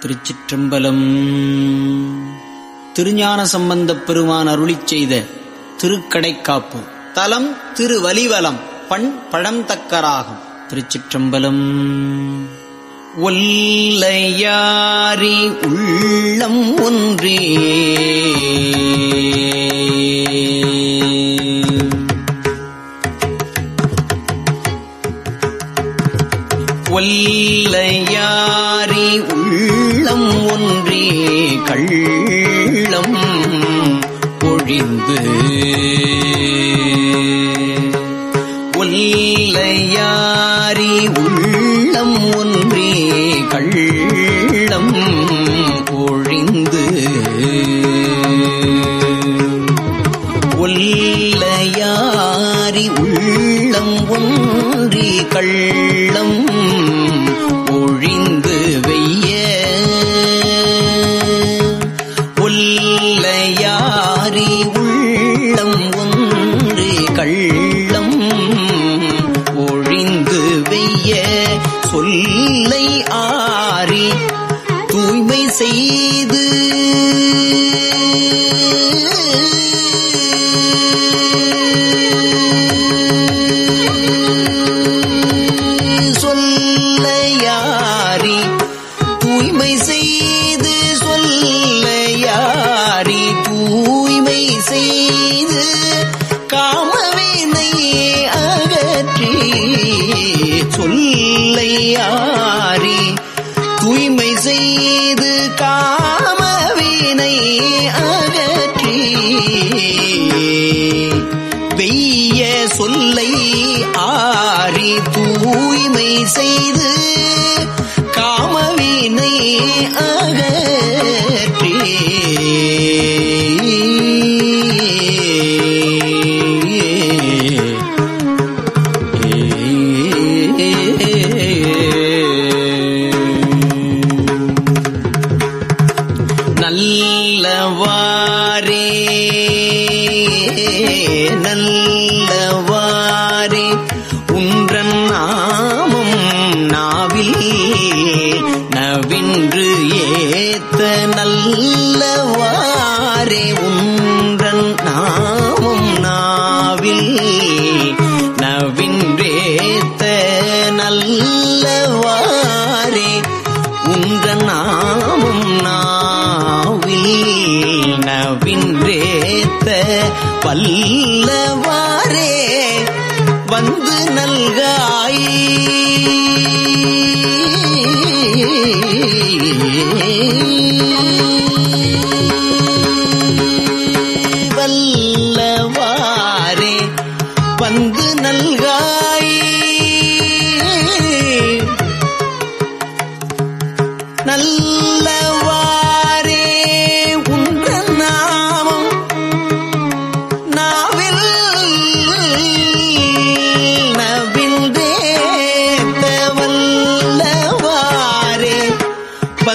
திருச்சிற்றம்பலம். திருஞான சம்பந்தப் பெருமான் அருளி செய்த திருக்கடைக்காப்பு. தலம் திருவலிவலம் பண் பழந்தக்கராகும். திருச்சிற்றம்பலம். ஒல்லையாரி உள்ளம் ஒன்றே. ஒல்லையாரி உள்ள கள்ளம் பொழிந்து ஒல்லையாரி உள்ளம் ஒன்றே கள்ளம் பொழிந்து ஒல்லையாரி உள்ளம் ஒன்றே கள்ள See. me. Uh. நவின்று ஏத்த நல்லவாரே உன்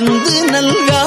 வந்து நல்கா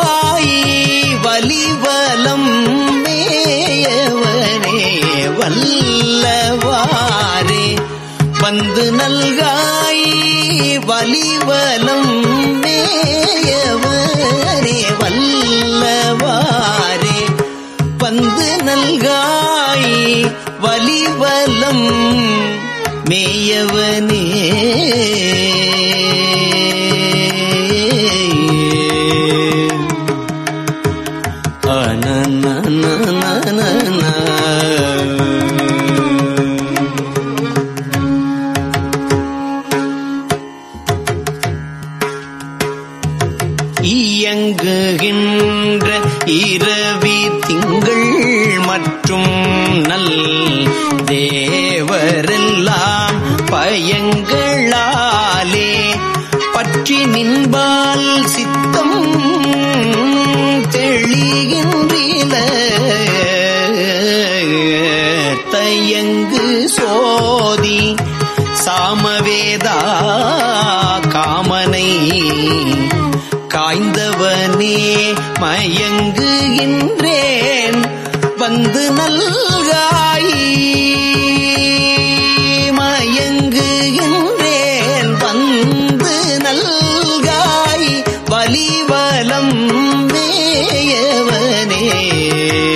நின்பால் சித்தம் ಮೇ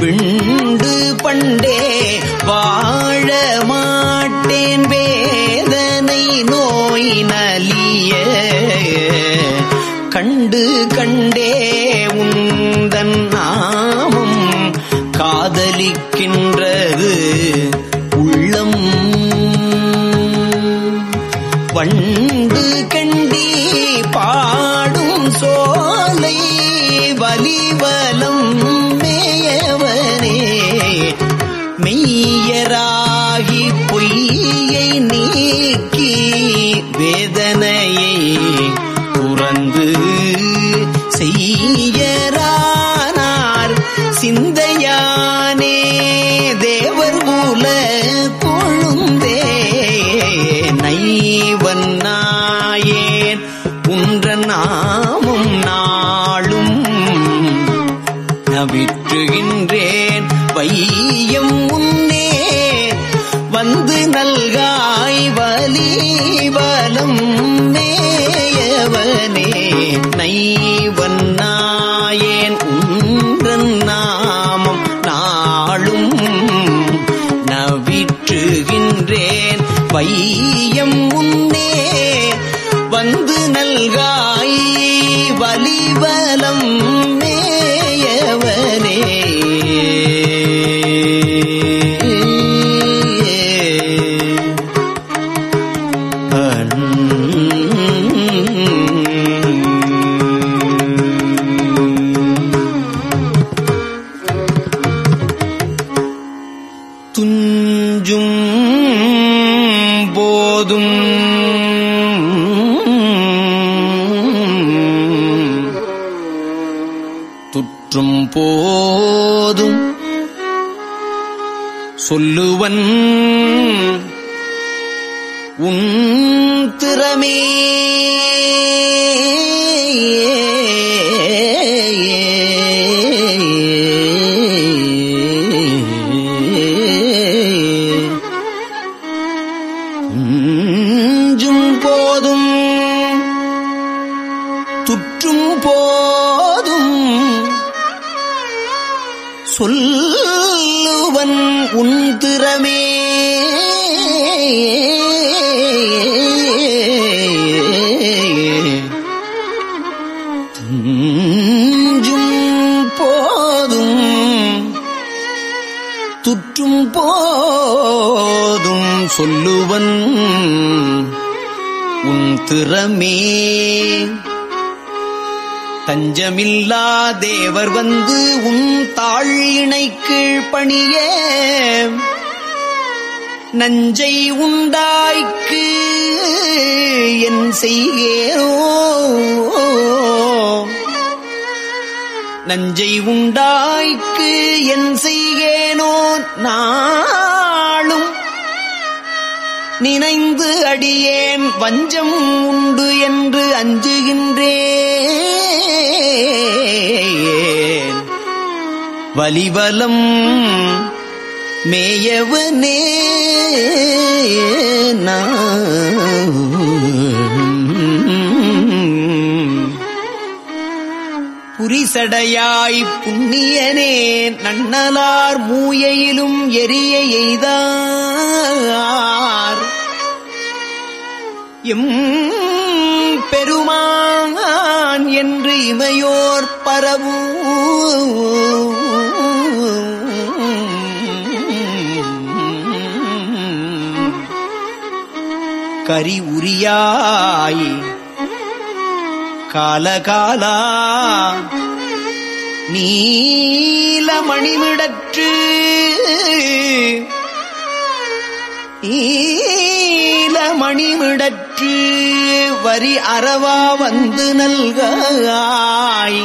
பிண்டு பண்டே வாழ மாட்டேன் வேதனை நோய் நலிய. கண்டு கண்டே உந்தன் நாமம் காதலிக்கின்ற மெய்யராகி பொய்யை நீக்கி வேதனையை புறந்து செய்யரானார் சிந்தையானே தேவர் மூல கொழுந்தே நைவன் நாயேன் உன்ற நாமும் நாளும் நவிற்றுகின்றேன் வையம் வலி வலம் மேயவனே நைவன் சொல்லுவன். உன் திறமே. சொல்லுவன் துஞ்சும் போதும் துற்றும் போதும் சொல்லுவன் உன் திறமே. தஞ்சமில்லா தேவர் வந்து உன் தாழிணை கீழ் பணிய நஞ்சை உண்டாய்க்கு என் செய்கேனோ நஞ்சை உண்டாய்க்கு என் செய்கேனோ. நான் நினைந்து அடியேன் வஞ்சம் உண்டு என்று அஞ்சுகின்றேன். வலிவலம் மேயவனே புரிசடையாய் புண்ணியனே நன்னலார் மூயையிலும் எரிய எய்தார். இம் பெருமான் என்று இமையோர் பரவும் கரி உரியாய் காலகாலா நீலமணிமிடற்று நீலமணிமிடற்று வரி அறவா வந்து நல்காய்.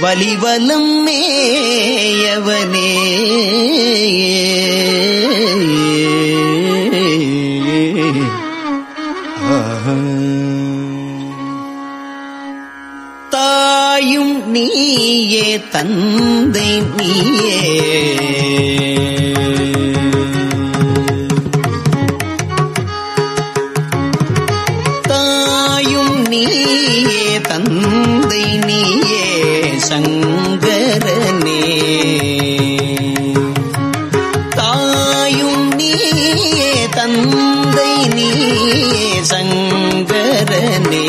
வலிவலம் மேயவனே. தந்தை நீயே சங்கரனே.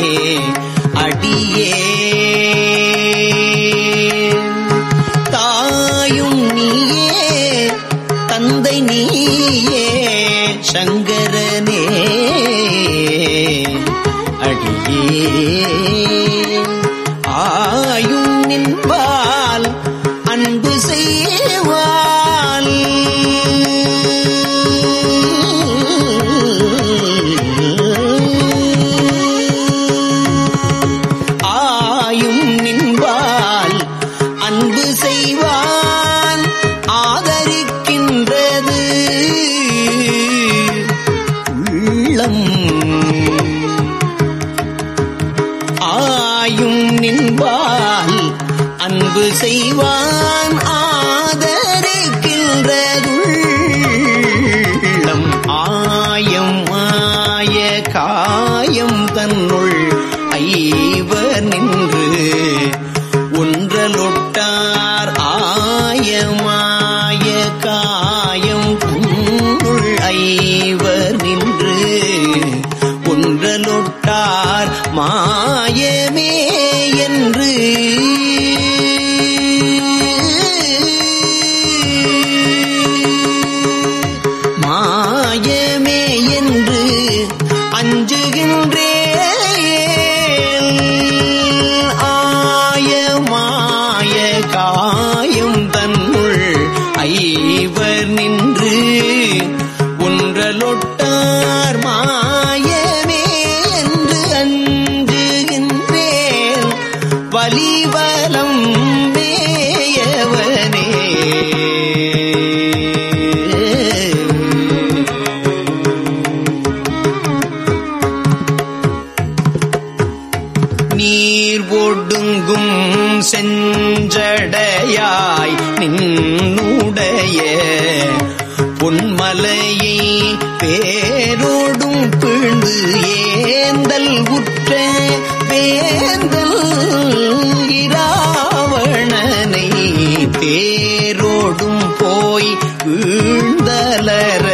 வீழ்ந்தலர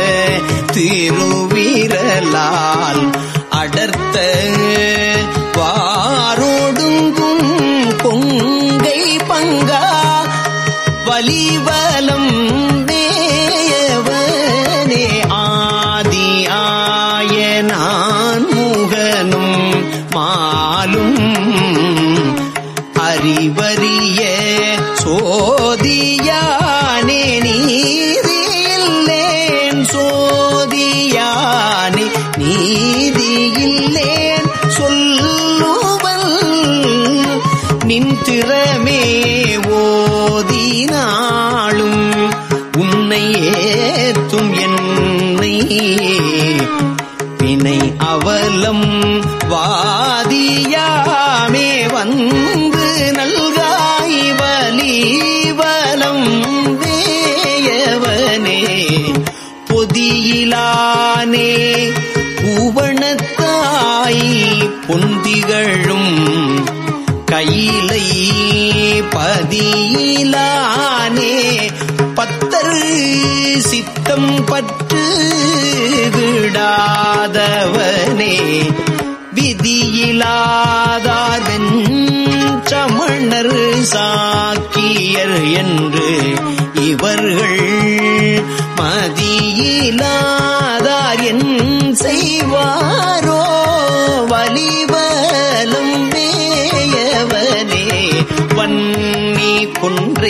திருவீரலால் அடர்த்த வா புத்தியிலானே பூவணத்தாய் பொந்திகழும் கையிலை பதியிலானே பத்தர் சித்தம் பற்று விடாதவனே விதியிலாதாதன் சமணர் சாக்கியர் என்று இவர்கள்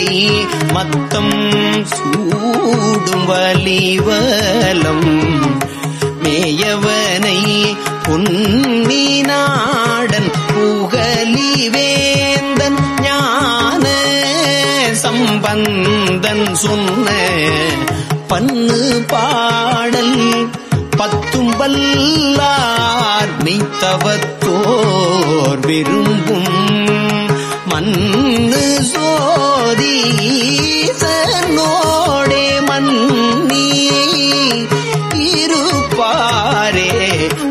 மறை மத்தம் சூடும் வலிவலம். மேயவனை பொன்னினாடன் புகலிவேந்தன் ஞான சம்பந்தன் சொன்ன பண்ணு பாடல் பத்தும் வல்லார் மெய்த்தவத்தோர் விரும்பும் மண்ணு சோ ஈசனோடே மன்னி இருப்பாரே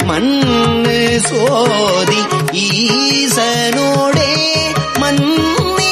மண்ணு சோதி ஈசனோடே மன்னி